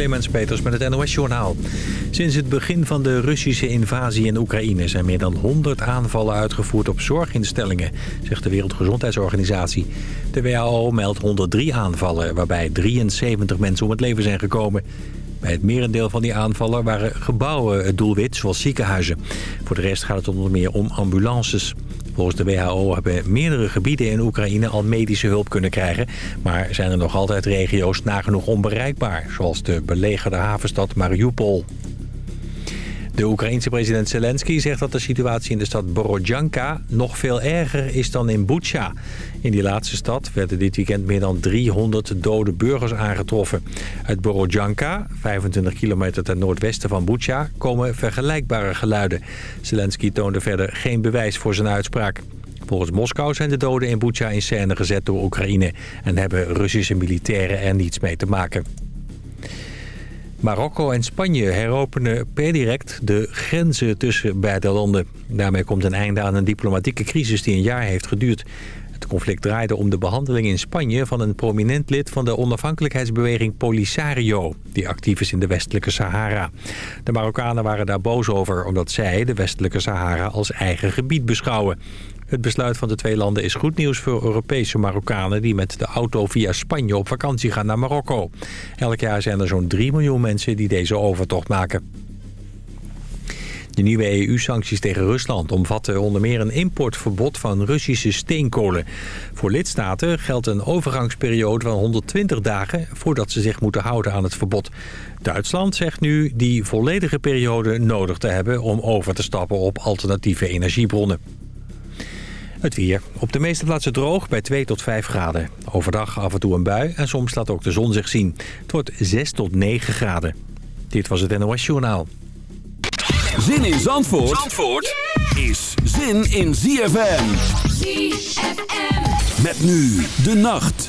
Clemens Peters met het NOS Journaal. Sinds het begin van de Russische invasie in Oekraïne... zijn meer dan 100 aanvallen uitgevoerd op zorginstellingen... zegt de Wereldgezondheidsorganisatie. De WHO meldt 103 aanvallen... waarbij 73 mensen om het leven zijn gekomen. Bij het merendeel van die aanvallen waren gebouwen het doelwit, zoals ziekenhuizen. Voor de rest gaat het onder meer om ambulances. Volgens de WHO hebben meerdere gebieden in Oekraïne al medische hulp kunnen krijgen. Maar zijn er nog altijd regio's nagenoeg onbereikbaar. Zoals de belegerde havenstad Mariupol. De Oekraïense president Zelensky zegt dat de situatie in de stad Borodjanka nog veel erger is dan in Bucha. In die laatste stad werden dit weekend meer dan 300 dode burgers aangetroffen. Uit Borodjanka, 25 kilometer ten noordwesten van Bucha, komen vergelijkbare geluiden. Zelensky toonde verder geen bewijs voor zijn uitspraak. Volgens Moskou zijn de doden in Bucha in scène gezet door Oekraïne... en hebben Russische militairen er niets mee te maken. Marokko en Spanje heropenen per direct de grenzen tussen beide landen. Daarmee komt een einde aan een diplomatieke crisis die een jaar heeft geduurd. Het conflict draaide om de behandeling in Spanje van een prominent lid van de onafhankelijkheidsbeweging Polisario, die actief is in de westelijke Sahara. De Marokkanen waren daar boos over omdat zij de westelijke Sahara als eigen gebied beschouwen. Het besluit van de twee landen is goed nieuws voor Europese Marokkanen... die met de auto via Spanje op vakantie gaan naar Marokko. Elk jaar zijn er zo'n 3 miljoen mensen die deze overtocht maken. De nieuwe EU-sancties tegen Rusland omvatten onder meer een importverbod van Russische steenkolen. Voor lidstaten geldt een overgangsperiode van 120 dagen voordat ze zich moeten houden aan het verbod. Duitsland zegt nu die volledige periode nodig te hebben om over te stappen op alternatieve energiebronnen. Het weer. Op de meeste plaatsen droog bij 2 tot 5 graden. Overdag af en toe een bui en soms laat ook de zon zich zien. Het wordt 6 tot 9 graden. Dit was het NOS Journaal. Zin in Zandvoort, Zandvoort is zin in ZFM. ZFM. Met nu de nacht.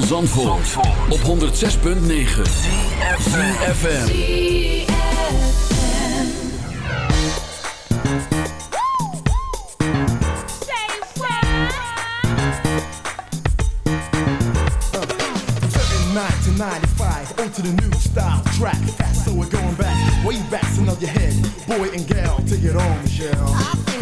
van Zandvoort, Zandvoort. op 106.9 CFFM to 95, onto the new style track Fast, so we're going back, way back, so nod your head Boy and girl take it on, Michelle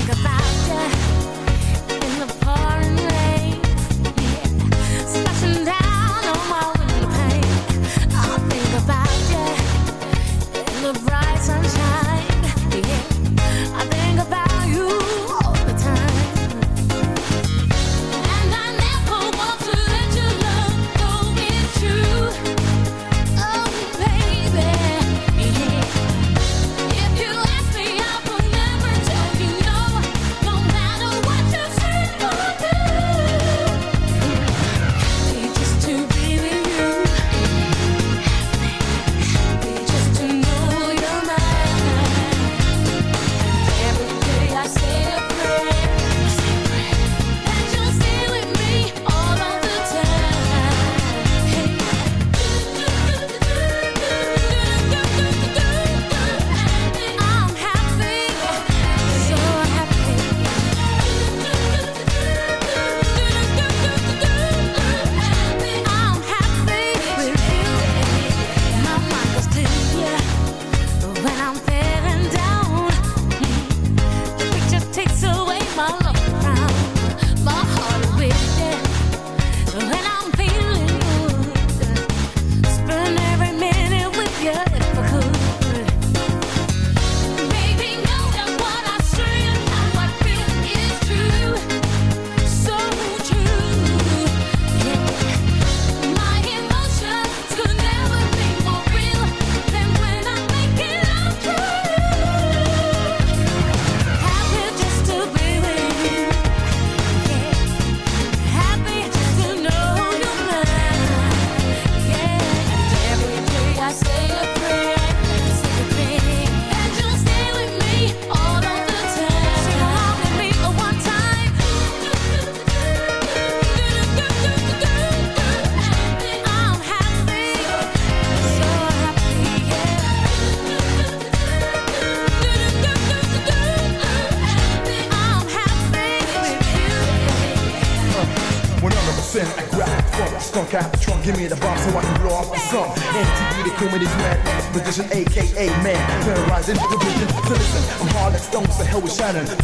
hell with Shannon.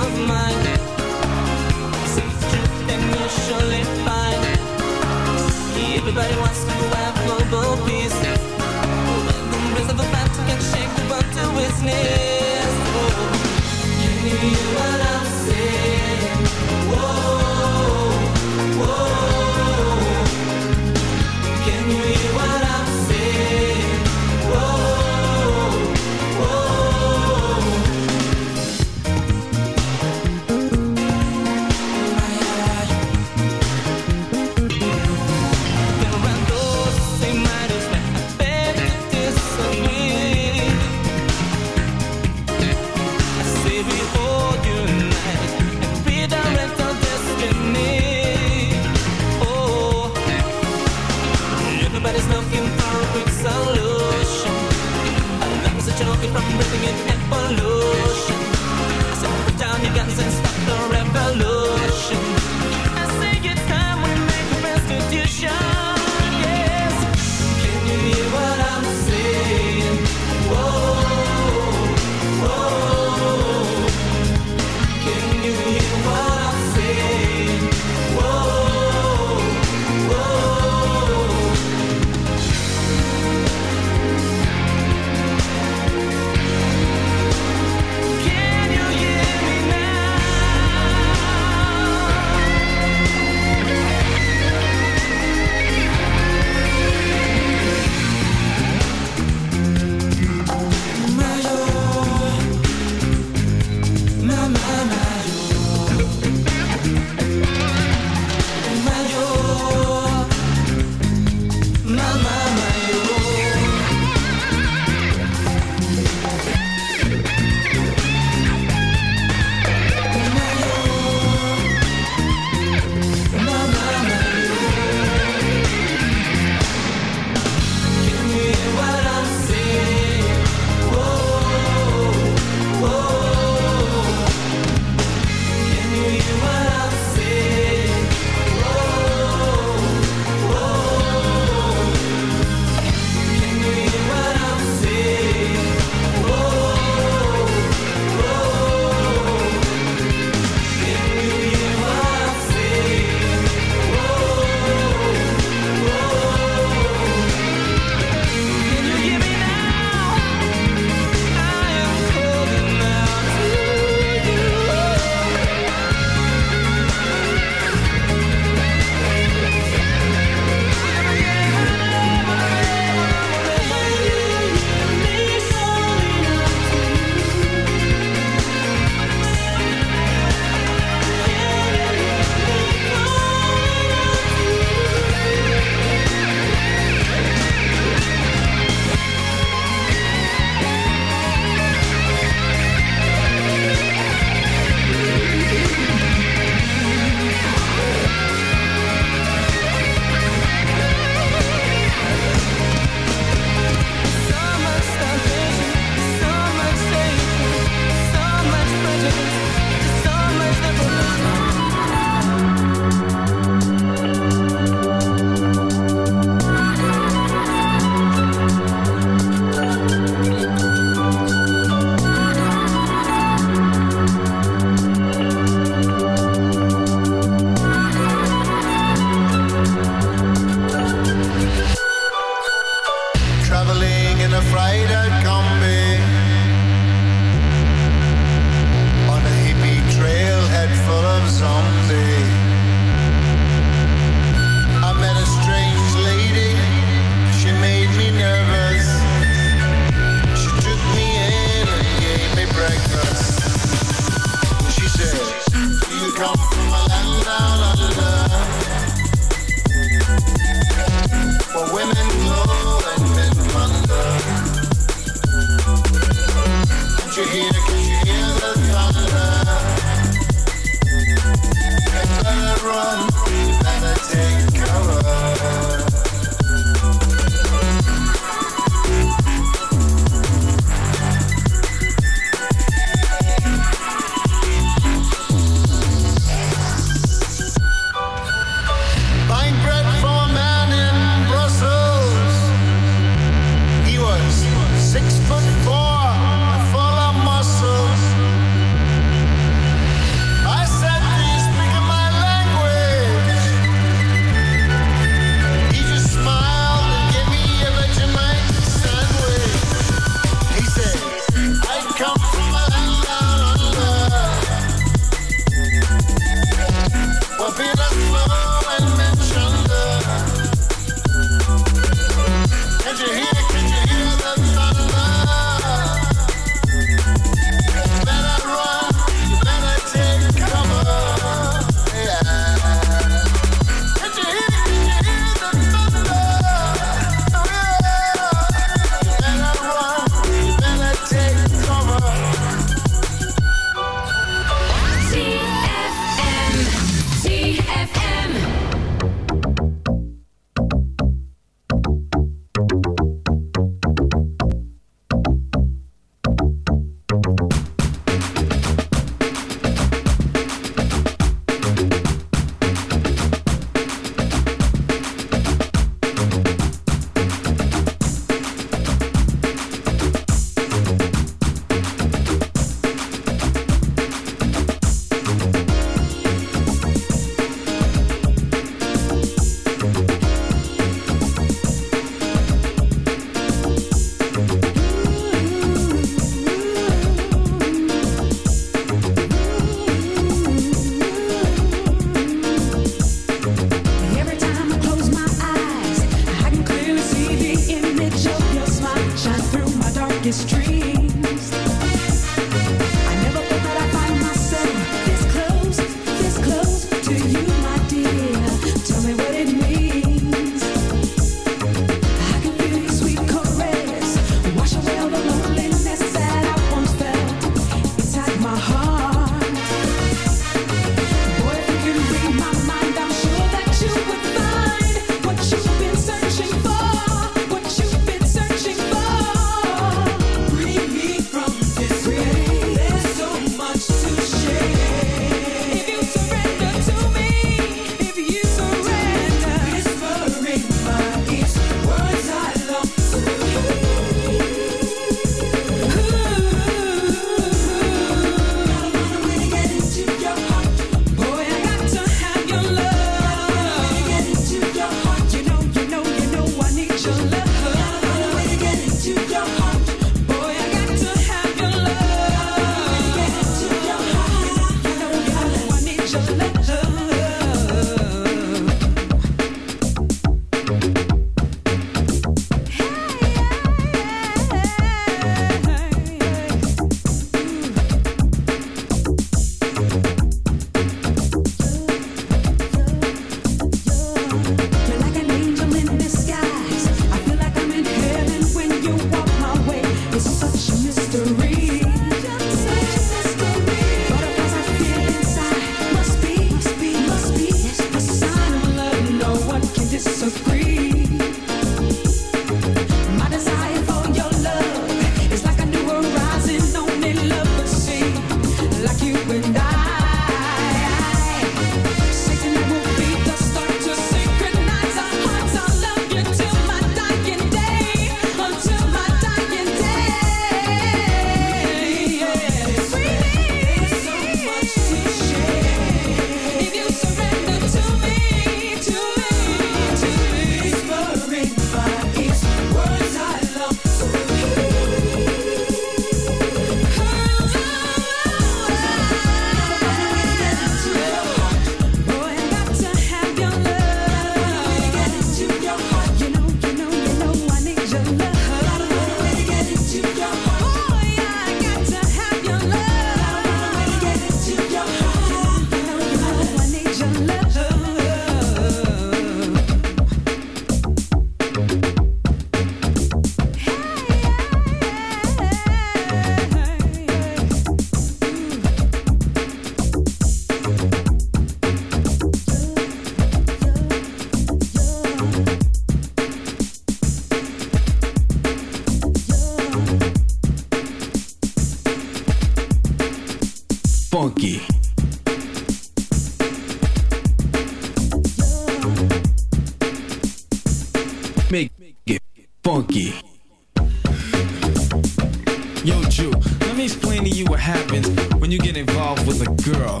Involved with a girl.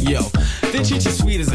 Yo, then she a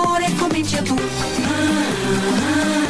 amore comincia tu. Ah, ah, ah.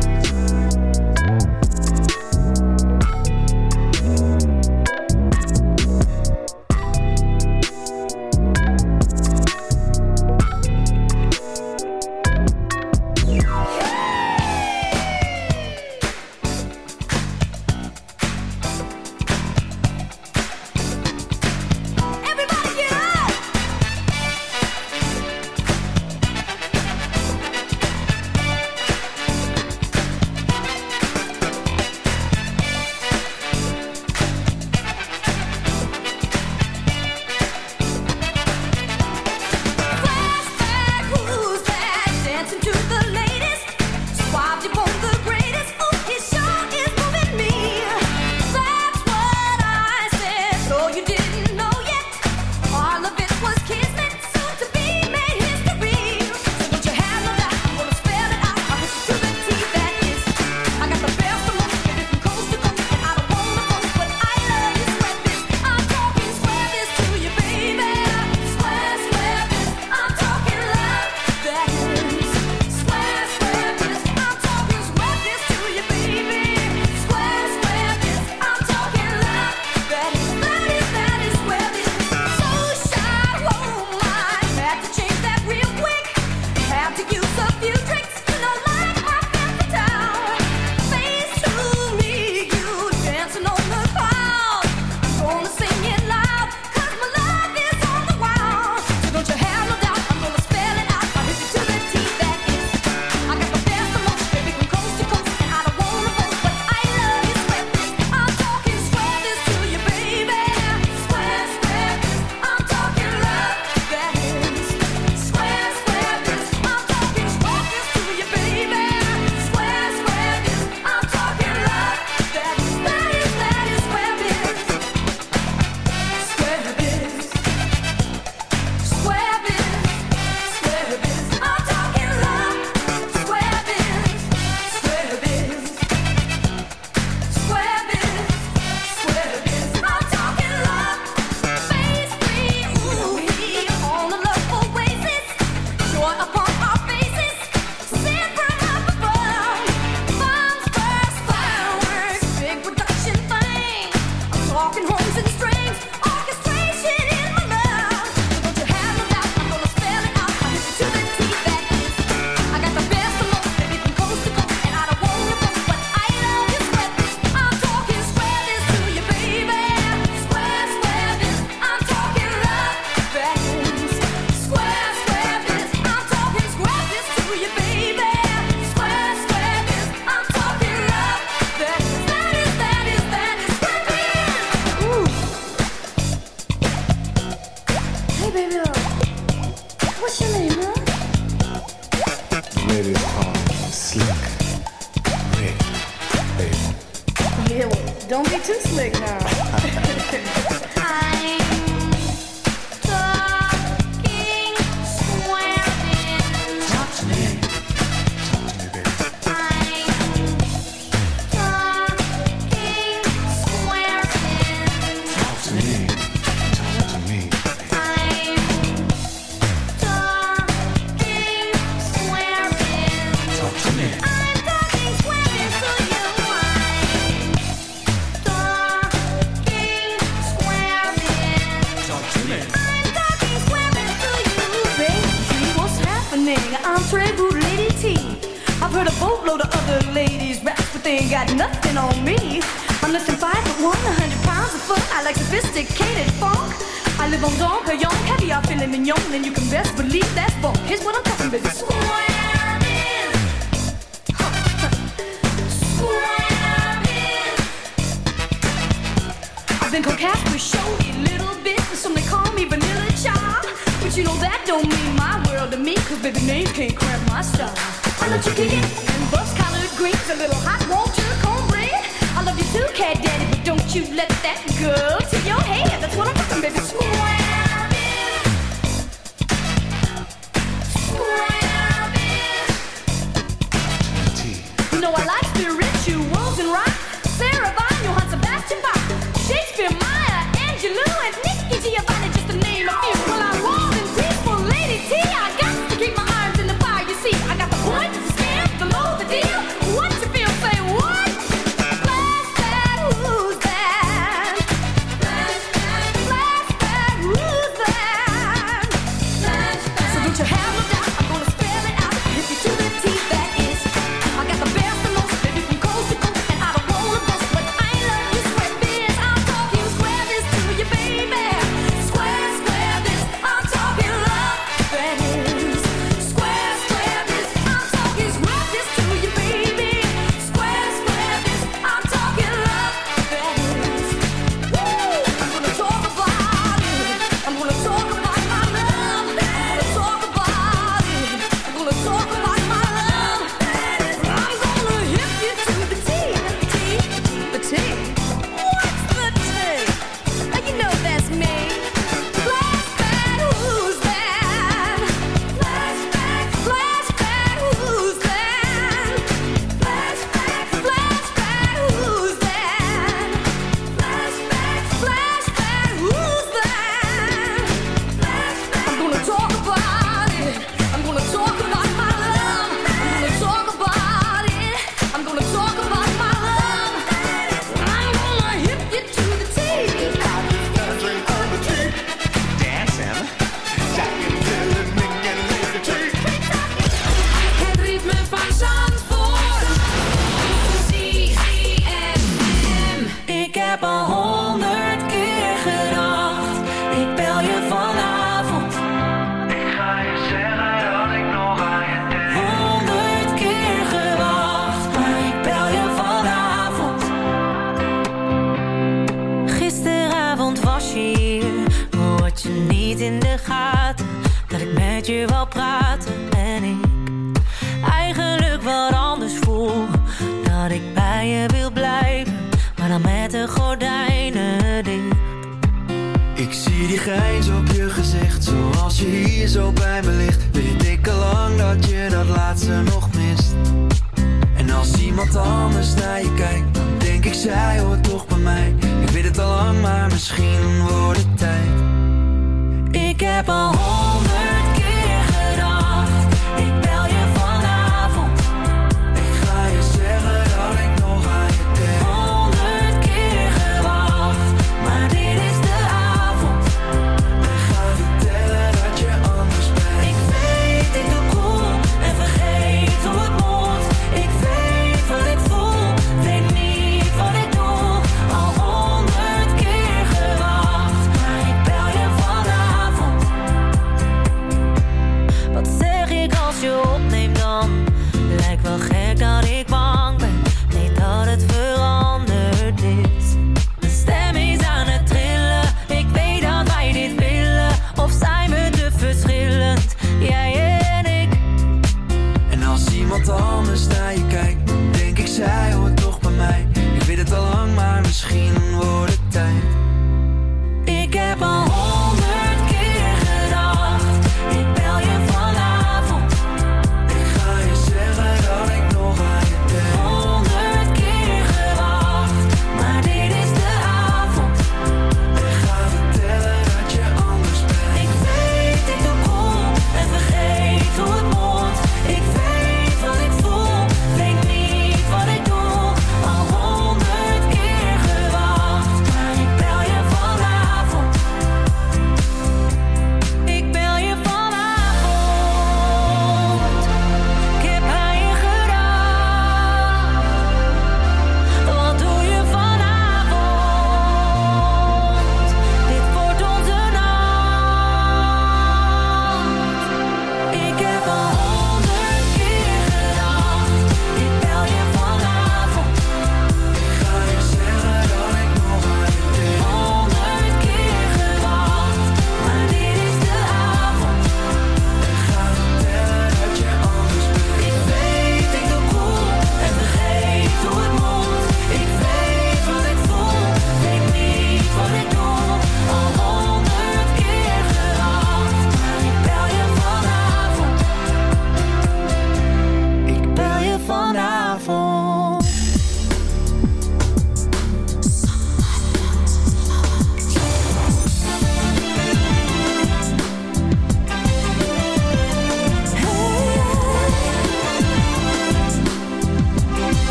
You let